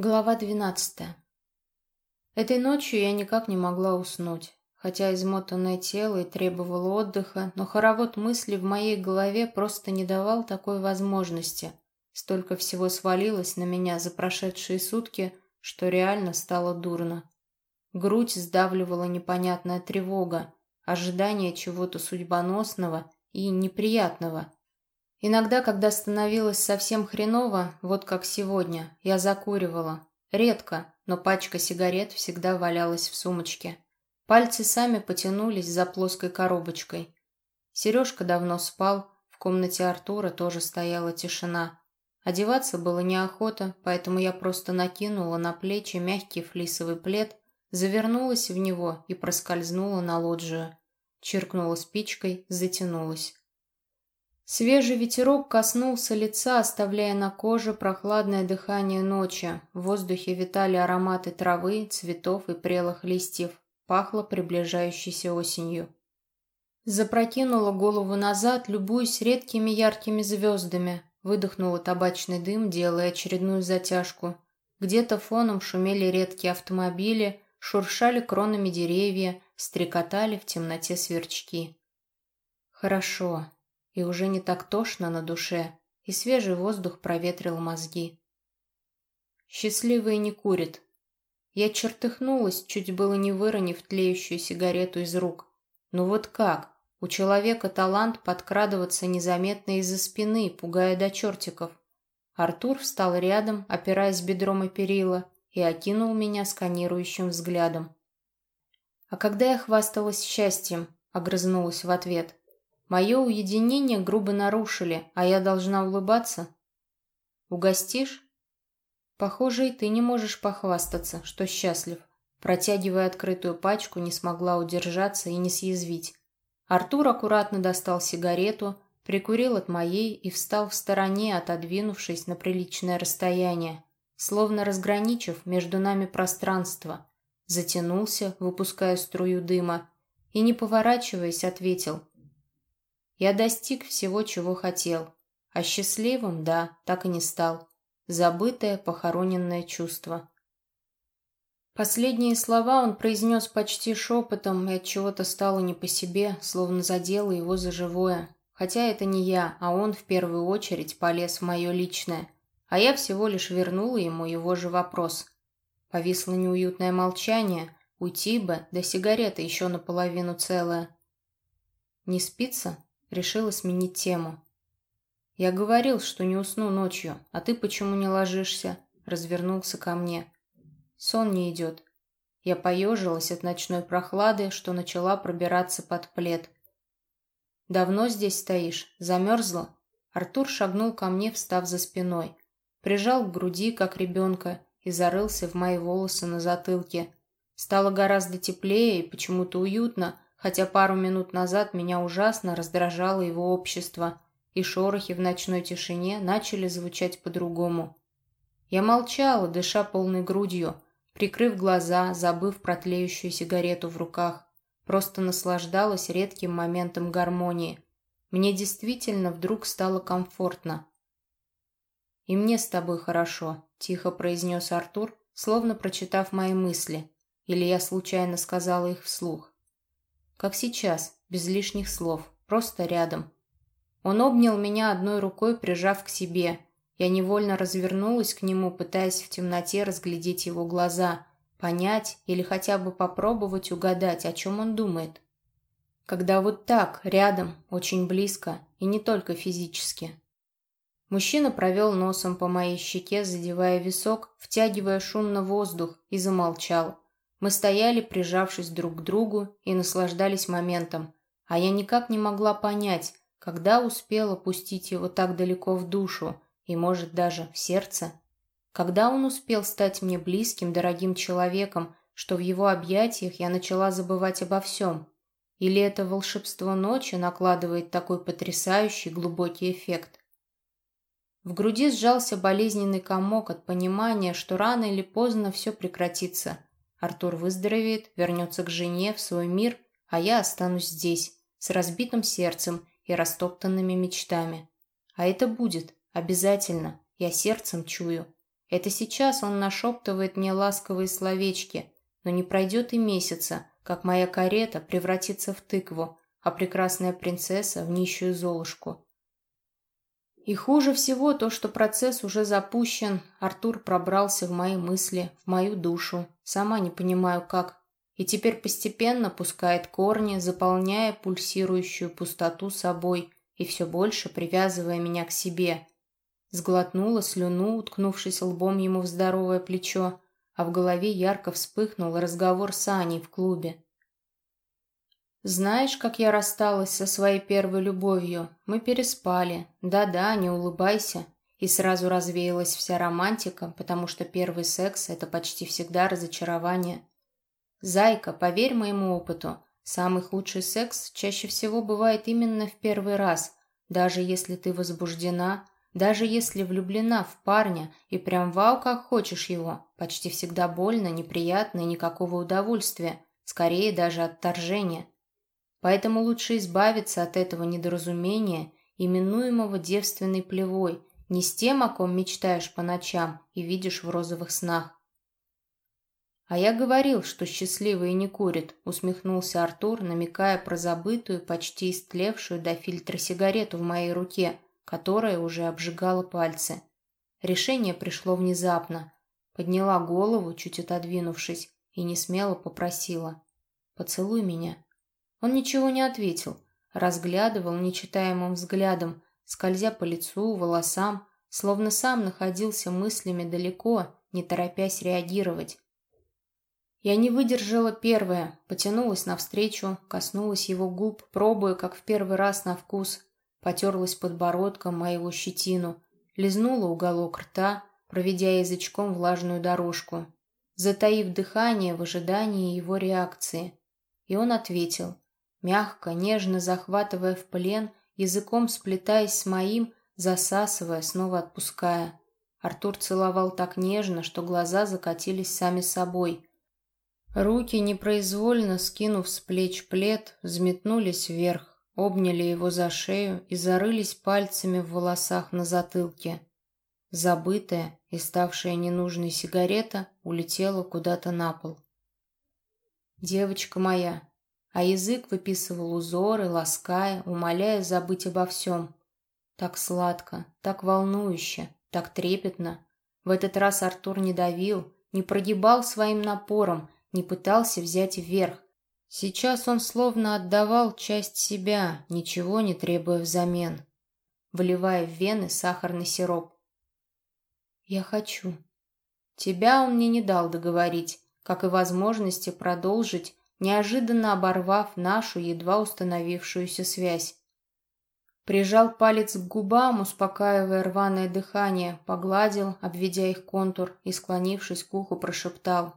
Глава двенадцатая. Этой ночью я никак не могла уснуть. Хотя измотанное тело и требовало отдыха, но хоровод мыслей в моей голове просто не давал такой возможности. Столько всего свалилось на меня за прошедшие сутки, что реально стало дурно. Грудь сдавливала непонятная тревога, ожидание чего-то судьбоносного и неприятного – Иногда, когда становилось совсем хреново, вот как сегодня, я закуривала. Редко, но пачка сигарет всегда валялась в сумочке. Пальцы сами потянулись за плоской коробочкой. Сережка давно спал, в комнате Артура тоже стояла тишина. Одеваться было неохота, поэтому я просто накинула на плечи мягкий флисовый плед, завернулась в него и проскользнула на лоджию. Чиркнула спичкой, затянулась. Свежий ветерок коснулся лица, оставляя на коже прохладное дыхание ночи. В воздухе витали ароматы травы, цветов и прелых листьев. Пахло приближающейся осенью. Запрокинула голову назад, любуясь редкими яркими звездами. Выдохнула табачный дым, делая очередную затяжку. Где-то фоном шумели редкие автомобили, шуршали кронами деревья, стрекотали в темноте сверчки. Хорошо и уже не так тошно на душе, и свежий воздух проветрил мозги. Счастливый не курит. Я чертыхнулась, чуть было не выронив тлеющую сигарету из рук. Ну вот как? У человека талант подкрадываться незаметно из-за спины, пугая до чертиков. Артур встал рядом, опираясь бедром о перила, и окинул меня сканирующим взглядом. А когда я хвасталась счастьем, огрызнулась в ответ. Мое уединение грубо нарушили, а я должна улыбаться. Угостишь? Похоже, и ты не можешь похвастаться, что счастлив. Протягивая открытую пачку, не смогла удержаться и не съязвить. Артур аккуратно достал сигарету, прикурил от моей и встал в стороне, отодвинувшись на приличное расстояние, словно разграничив между нами пространство. Затянулся, выпуская струю дыма, и, не поворачиваясь, ответил я достиг всего, чего хотел. А счастливым, да, так и не стал. Забытое, похороненное чувство. Последние слова он произнес почти шепотом, и от чего-то стало не по себе, словно задело его за живое. Хотя это не я, а он в первую очередь полез в мое личное. А я всего лишь вернула ему его же вопрос. Повисло неуютное молчание. Уйти бы, да сигарета еще наполовину целая. «Не спится?» Решила сменить тему. «Я говорил, что не усну ночью, а ты почему не ложишься?» Развернулся ко мне. «Сон не идет». Я поежилась от ночной прохлады, что начала пробираться под плед. «Давно здесь стоишь? Замерзла?» Артур шагнул ко мне, встав за спиной. Прижал к груди, как ребенка, и зарылся в мои волосы на затылке. Стало гораздо теплее и почему-то уютно, хотя пару минут назад меня ужасно раздражало его общество, и шорохи в ночной тишине начали звучать по-другому. Я молчала, дыша полной грудью, прикрыв глаза, забыв про тлеющую сигарету в руках, просто наслаждалась редким моментом гармонии. Мне действительно вдруг стало комфортно. «И мне с тобой хорошо», — тихо произнес Артур, словно прочитав мои мысли, или я случайно сказала их вслух. Как сейчас, без лишних слов, просто рядом. Он обнял меня одной рукой, прижав к себе. Я невольно развернулась к нему, пытаясь в темноте разглядеть его глаза, понять или хотя бы попробовать угадать, о чем он думает. Когда вот так, рядом, очень близко, и не только физически. Мужчина провел носом по моей щеке, задевая висок, втягивая шумно воздух, и замолчал. Мы стояли, прижавшись друг к другу, и наслаждались моментом, а я никак не могла понять, когда успела пустить его так далеко в душу и, может, даже в сердце. Когда он успел стать мне близким, дорогим человеком, что в его объятиях я начала забывать обо всем? Или это волшебство ночи накладывает такой потрясающий глубокий эффект? В груди сжался болезненный комок от понимания, что рано или поздно все прекратится – Артур выздоровеет, вернется к жене, в свой мир, а я останусь здесь, с разбитым сердцем и растоптанными мечтами. А это будет, обязательно, я сердцем чую. Это сейчас он нашептывает мне ласковые словечки, но не пройдет и месяца, как моя карета превратится в тыкву, а прекрасная принцесса в нищую золушку. И хуже всего то, что процесс уже запущен, Артур пробрался в мои мысли, в мою душу, сама не понимаю как, и теперь постепенно пускает корни, заполняя пульсирующую пустоту собой и все больше привязывая меня к себе. Сглотнула слюну, уткнувшись лбом ему в здоровое плечо, а в голове ярко вспыхнул разговор с Аней в клубе. «Знаешь, как я рассталась со своей первой любовью? Мы переспали. Да-да, не улыбайся». И сразу развеялась вся романтика, потому что первый секс — это почти всегда разочарование. «Зайка, поверь моему опыту, самый худший секс чаще всего бывает именно в первый раз, даже если ты возбуждена, даже если влюблена в парня и прям вау как хочешь его, почти всегда больно, неприятно и никакого удовольствия, скорее даже отторжения. Поэтому лучше избавиться от этого недоразумения, именуемого девственной плевой, не с тем, о ком мечтаешь по ночам и видишь в розовых снах, «А я говорил, что счастливые не курят», — усмехнулся Артур, намекая про забытую, почти истлевшую до фильтра сигарету в моей руке, которая уже обжигала пальцы. Решение пришло внезапно. Подняла голову, чуть отодвинувшись, и несмело попросила. «Поцелуй меня». Он ничего не ответил, разглядывал нечитаемым взглядом, скользя по лицу, волосам, словно сам находился мыслями далеко, не торопясь реагировать. Я не выдержала первая, потянулась навстречу, коснулась его губ, пробуя, как в первый раз на вкус, потерлась подбородком моего щетину, лизнула уголок рта, проведя язычком влажную дорожку, затаив дыхание в ожидании его реакции. И он ответил, мягко, нежно захватывая в плен, языком сплетаясь с моим, засасывая, снова отпуская. Артур целовал так нежно, что глаза закатились сами собой — Руки, непроизвольно скинув с плеч плед, взметнулись вверх, обняли его за шею и зарылись пальцами в волосах на затылке. Забытая и ставшая ненужной сигарета улетела куда-то на пол. «Девочка моя!» А язык выписывал узоры, лаская, умоляя забыть обо всем. Так сладко, так волнующе, так трепетно. В этот раз Артур не давил, не прогибал своим напором, не пытался взять вверх. Сейчас он словно отдавал часть себя, ничего не требуя взамен, вливая в вены сахарный сироп. «Я хочу». Тебя он мне не дал договорить, как и возможности продолжить, неожиданно оборвав нашу едва установившуюся связь. Прижал палец к губам, успокаивая рваное дыхание, погладил, обведя их контур и, склонившись к уху, прошептал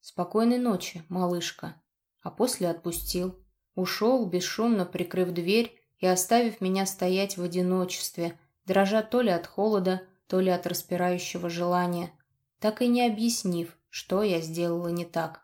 «Спокойной ночи, малышка». А после отпустил. Ушел, бесшумно прикрыв дверь и оставив меня стоять в одиночестве, дрожа то ли от холода, то ли от распирающего желания, так и не объяснив, что я сделала не так.